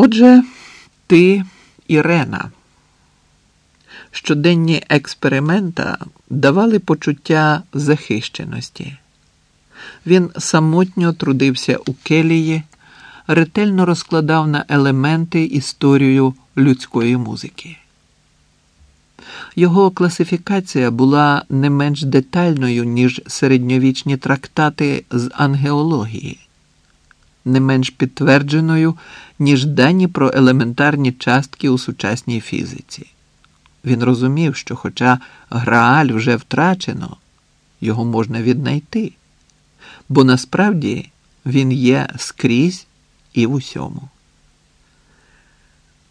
Отже, ти Ірена. Щоденні експеримента давали почуття захищеності. Він самотньо трудився у келії, ретельно розкладав на елементи історію людської музики. Його класифікація була не менш детальною, ніж середньовічні трактати з ангеології, не менш підтвердженою, ніж дані про елементарні частки у сучасній фізиці. Він розумів, що, хоча Грааль вже втрачено, його можна віднайти, бо насправді він є скрізь і в усьому.